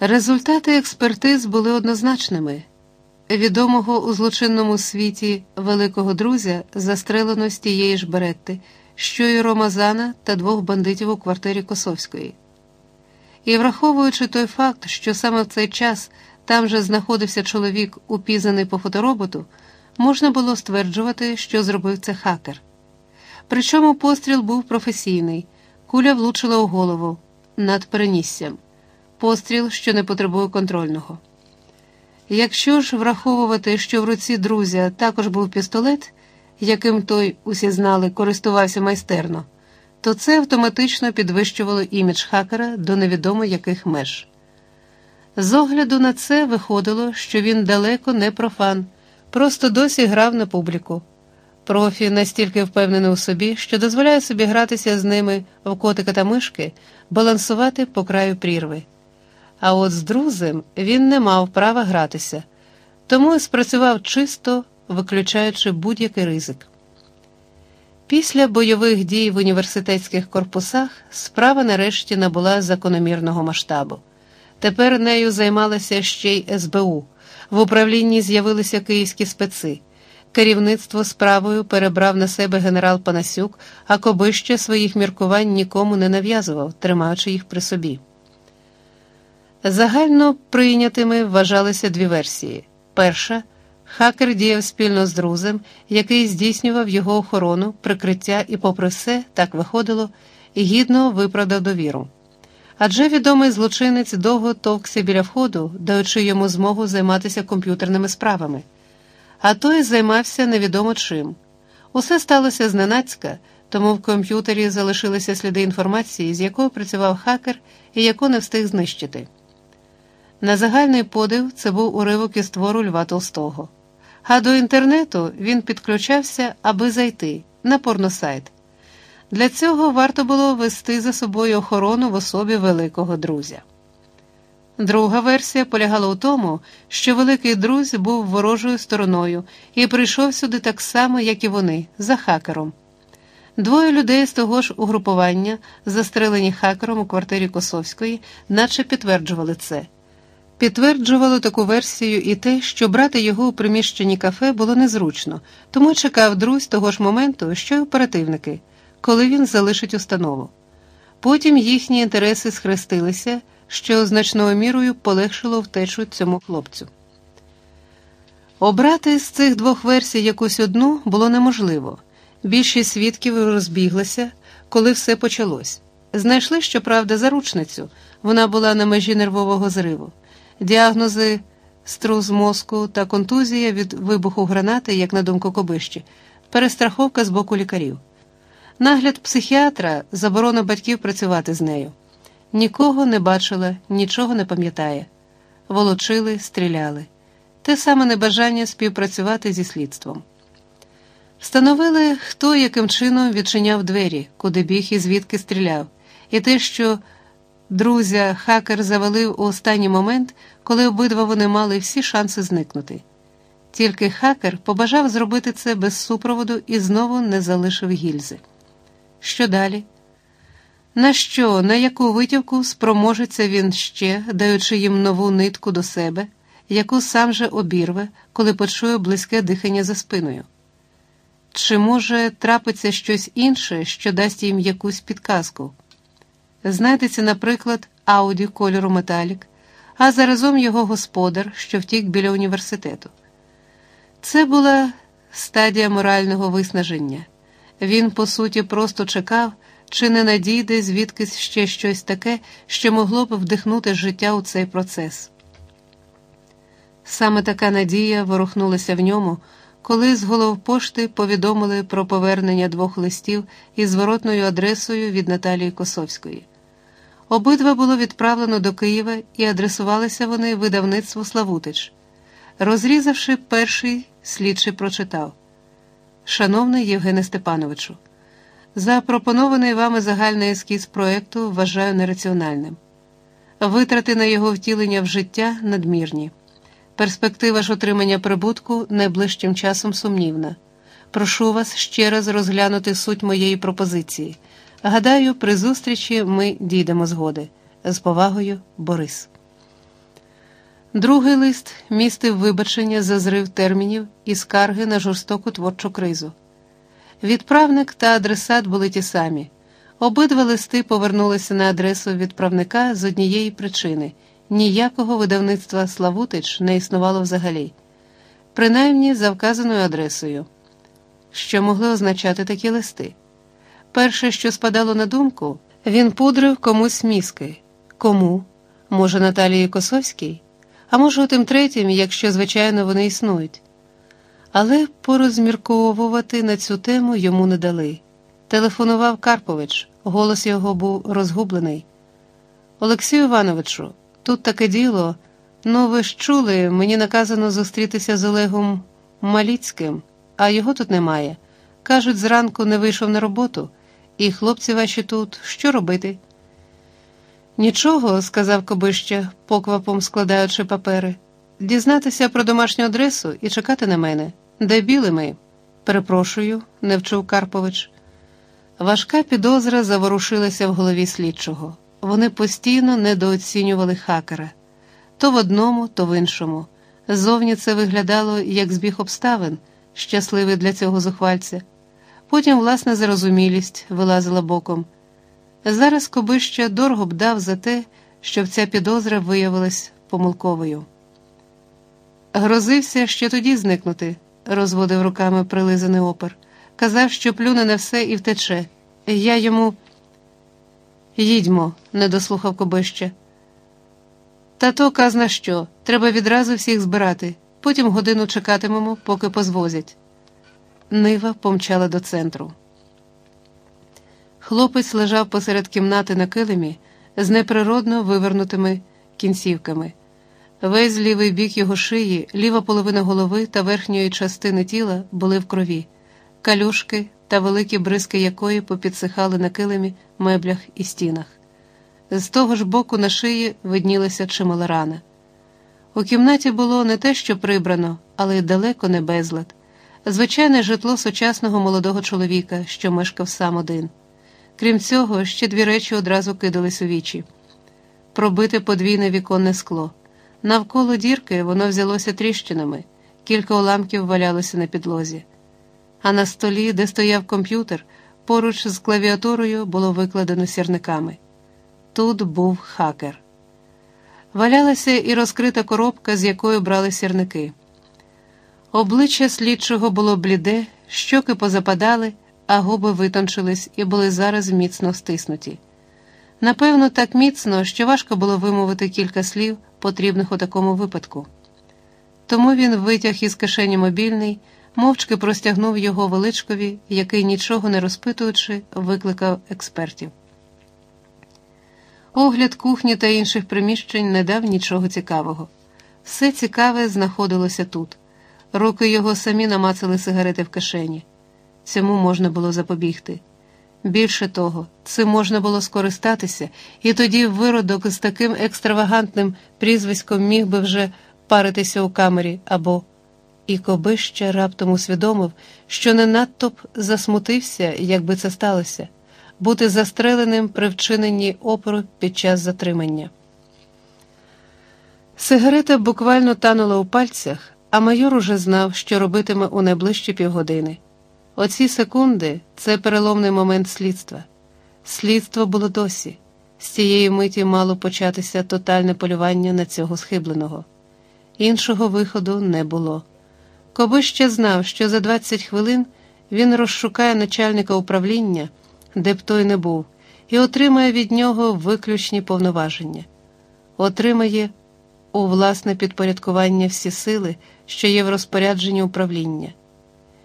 Результати експертиз були однозначними. Відомого у злочинному світі великого друзя застрелено з тієї ж беретти, що й Ромазана та двох бандитів у квартирі Косовської. І враховуючи той факт, що саме в цей час там же знаходився чоловік, упізнаний по фотороботу, можна було стверджувати, що зробив це хакер. Причому постріл був професійний, куля влучила у голову над переніссям, постріл, що не потребує контрольного. Якщо ж враховувати, що в руці друзя також був пістолет, яким той, усі знали, користувався майстерно, то це автоматично підвищувало імідж хакера до невідомо яких меж. З огляду на це виходило, що він далеко не профан, просто досі грав на публіку. Профі настільки впевнений у собі, що дозволяє собі гратися з ними в котика та мишки, балансувати по краю прірви. А от з друзем він не мав права гратися, тому спрацював чисто, виключаючи будь-який ризик. Після бойових дій в університетських корпусах справа нарешті набула закономірного масштабу. Тепер нею займалася ще й СБУ. В управлінні з'явилися київські специ. Керівництво справою перебрав на себе генерал Панасюк, а Кобище своїх міркувань нікому не нав'язував, тримаючи їх при собі. Загально прийнятими вважалися дві версії. Перша хакер діяв спільно з друзем, який здійснював його охорону, прикриття і, попри все, так виходило, гідно виправдав довіру. Адже відомий злочинець довго товкся біля входу, даючи йому змогу займатися комп'ютерними справами. А той займався невідомо чим. Усе сталося зненацька, тому в комп'ютері залишилися сліди інформації, з якою працював хакер і яку не встиг знищити. На загальний подив це був уривок із твору Льва Толстого. А до інтернету він підключався, аби зайти на порносайт. Для цього варто було вести за собою охорону в особі великого друзя. Друга версія полягала у тому, що Великий Друзь був ворожою стороною і прийшов сюди так само, як і вони, за хакером. Двоє людей з того ж угрупування, застрелені хакером у квартирі Косовської, наче підтверджували це. Підтверджувало таку версію і те, що брати його у приміщенні кафе було незручно, тому чекав друзь того ж моменту, що й оперативники, коли він залишить установу. Потім їхні інтереси схрестилися, що значною мірою полегшило втечу цьому хлопцю. Обрати з цих двох версій якусь одну було неможливо. Більшість свідків розбіглася, коли все почалось. Знайшли, щоправда, заручницю, вона була на межі нервового зриву. Діагнози струс мозку та контузія від вибуху гранати, як на думку Кобищі, перестраховка з боку лікарів. Нагляд психіатра заборона батьків працювати з нею. Нікого не бачила, нічого не пам'ятає. Волочили, стріляли. Те саме небажання співпрацювати зі слідством. Встановили, хто яким чином відчиняв двері, куди біг і звідки стріляв, і те, що друзя хакер завалив у останній момент, коли обидва вони мали всі шанси зникнути. Тільки хакер побажав зробити це без супроводу і знову не залишив гільзи. Що далі? На що, на яку витівку спроможеться він ще, даючи їм нову нитку до себе, яку сам же обірве, коли почує близьке дихання за спиною? Чи може трапиться щось інше, що дасть їм якусь підказку? Знайдеться, наприклад, ауді кольору металік, а заразом його господар, що втік біля університету. Це була стадія морального виснаження. Він, по суті, просто чекав, чи не надійде звідкись ще щось таке, що могло б вдихнути життя у цей процес. Саме така надія ворухнулася в ньому, коли з головпошти повідомили про повернення двох листів із зворотною адресою від Наталії Косовської. Обидва було відправлено до Києва і адресувалися вони видавництву Славутич. Розрізавши перший, слідчий прочитав. Шановний Євгене Степановичу, запропонований вами загальний ескіз проєкту вважаю нераціональним. Витрати на його втілення в життя надмірні. Перспектива ж отримання прибутку найближчим часом сумнівна. Прошу вас ще раз розглянути суть моєї пропозиції. Гадаю, при зустрічі ми дійдемо згоди. З повагою, Борис. Другий лист містив вибачення за зрив термінів і скарги на жорстоку творчу кризу. Відправник та адресат були ті самі. Обидва листи повернулися на адресу відправника з однієї причини ніякого видавництва Славутич не існувало взагалі, принаймні за вказаною адресою. Що могли означати такі листи? Перше, що спадало на думку, він пудрив комусь мізки. Кому? Може, Наталії Косовській? А може, у тим третім, якщо, звичайно, вони існують. Але порозмірковувати на цю тему йому не дали. Телефонував Карпович, голос його був розгублений. Олексію Івановичу, тут таке діло. Ну, ви ж чули, мені наказано зустрітися з Олегом Маліцьким, а його тут немає. Кажуть, зранку не вийшов на роботу, і хлопці ваші тут що робити? Нічого, сказав Кобища, поквапом складаючи папери, дізнатися про домашню адресу і чекати на мене. Де білими? Перепрошую, не вчув Карпович. Важка підозра заворушилася в голові слідчого. Вони постійно недооцінювали хакера то в одному, то в іншому. Зовні це виглядало як збіг обставин, щасливий для цього зухвальця. Потім власна зарозумілість вилазила боком. Зараз Кобища дорого б дав за те, щоб ця підозра виявилась помилковою. Грозився ще тоді зникнути, розводив руками прилизаний опер. Казав, що плюне на все і втече. Я йому. Їдьмо, не дослухав Кобища. Та то казна що, треба відразу всіх збирати, потім годину чекатимемо, поки позвозять. Нива помчала до центру. Хлопець лежав посеред кімнати на килимі з неприродно вивернутими кінцівками. Весь лівий бік його шиї, ліва половина голови та верхньої частини тіла були в крові, калюшки та великі бризки якої попідсихали на килимі, меблях і стінах. З того ж боку на шиї виднілася чимала рана. У кімнаті було не те, що прибрано, але й далеко не безлад, звичайне житло сучасного молодого чоловіка, що мешкав сам один. Крім цього, ще дві речі одразу кидались у вічі: пробите подвійне віконне скло. Навколо дірки воно взялося тріщинами, кілька уламків валялося на підлозі. А на столі, де стояв комп'ютер, поруч з клавіатурою було викладено сірниками. Тут був хакер. Валялася і розкрита коробка, з якої брали сірники. Обличчя слідчого було бліде, щоки позападали а губи витончились і були зараз міцно стиснуті. Напевно, так міцно, що важко було вимовити кілька слів, потрібних у такому випадку. Тому він витяг із кишені мобільний, мовчки простягнув його величкові, який, нічого не розпитуючи, викликав експертів. Огляд кухні та інших приміщень не дав нічого цікавого. Все цікаве знаходилося тут. Руки його самі намацали сигарети в кишені. Цьому можна було запобігти. Більше того, цим можна було скористатися, і тоді виродок з таким екстравагантним прізвиськом міг би вже паритися у камері або і Кобища раптом усвідомив, що не надто б засмутився, якби це сталося, бути застреленим при вчиненні опору під час затримання. Сигарета буквально танула у пальцях, а майор уже знав, що робитиме у найближчі півгодини. Оці секунди це переломний момент слідства. Слідство було досі. З цієї миті мало початися тотальне полювання на цього схибленого. Іншого виходу не було. Коби ще знав, що за 20 хвилин він розшукає начальника управління, де б той не був, і отримає від нього виключні повноваження, отримає у власне підпорядкування всі сили, що є в розпорядженні управління.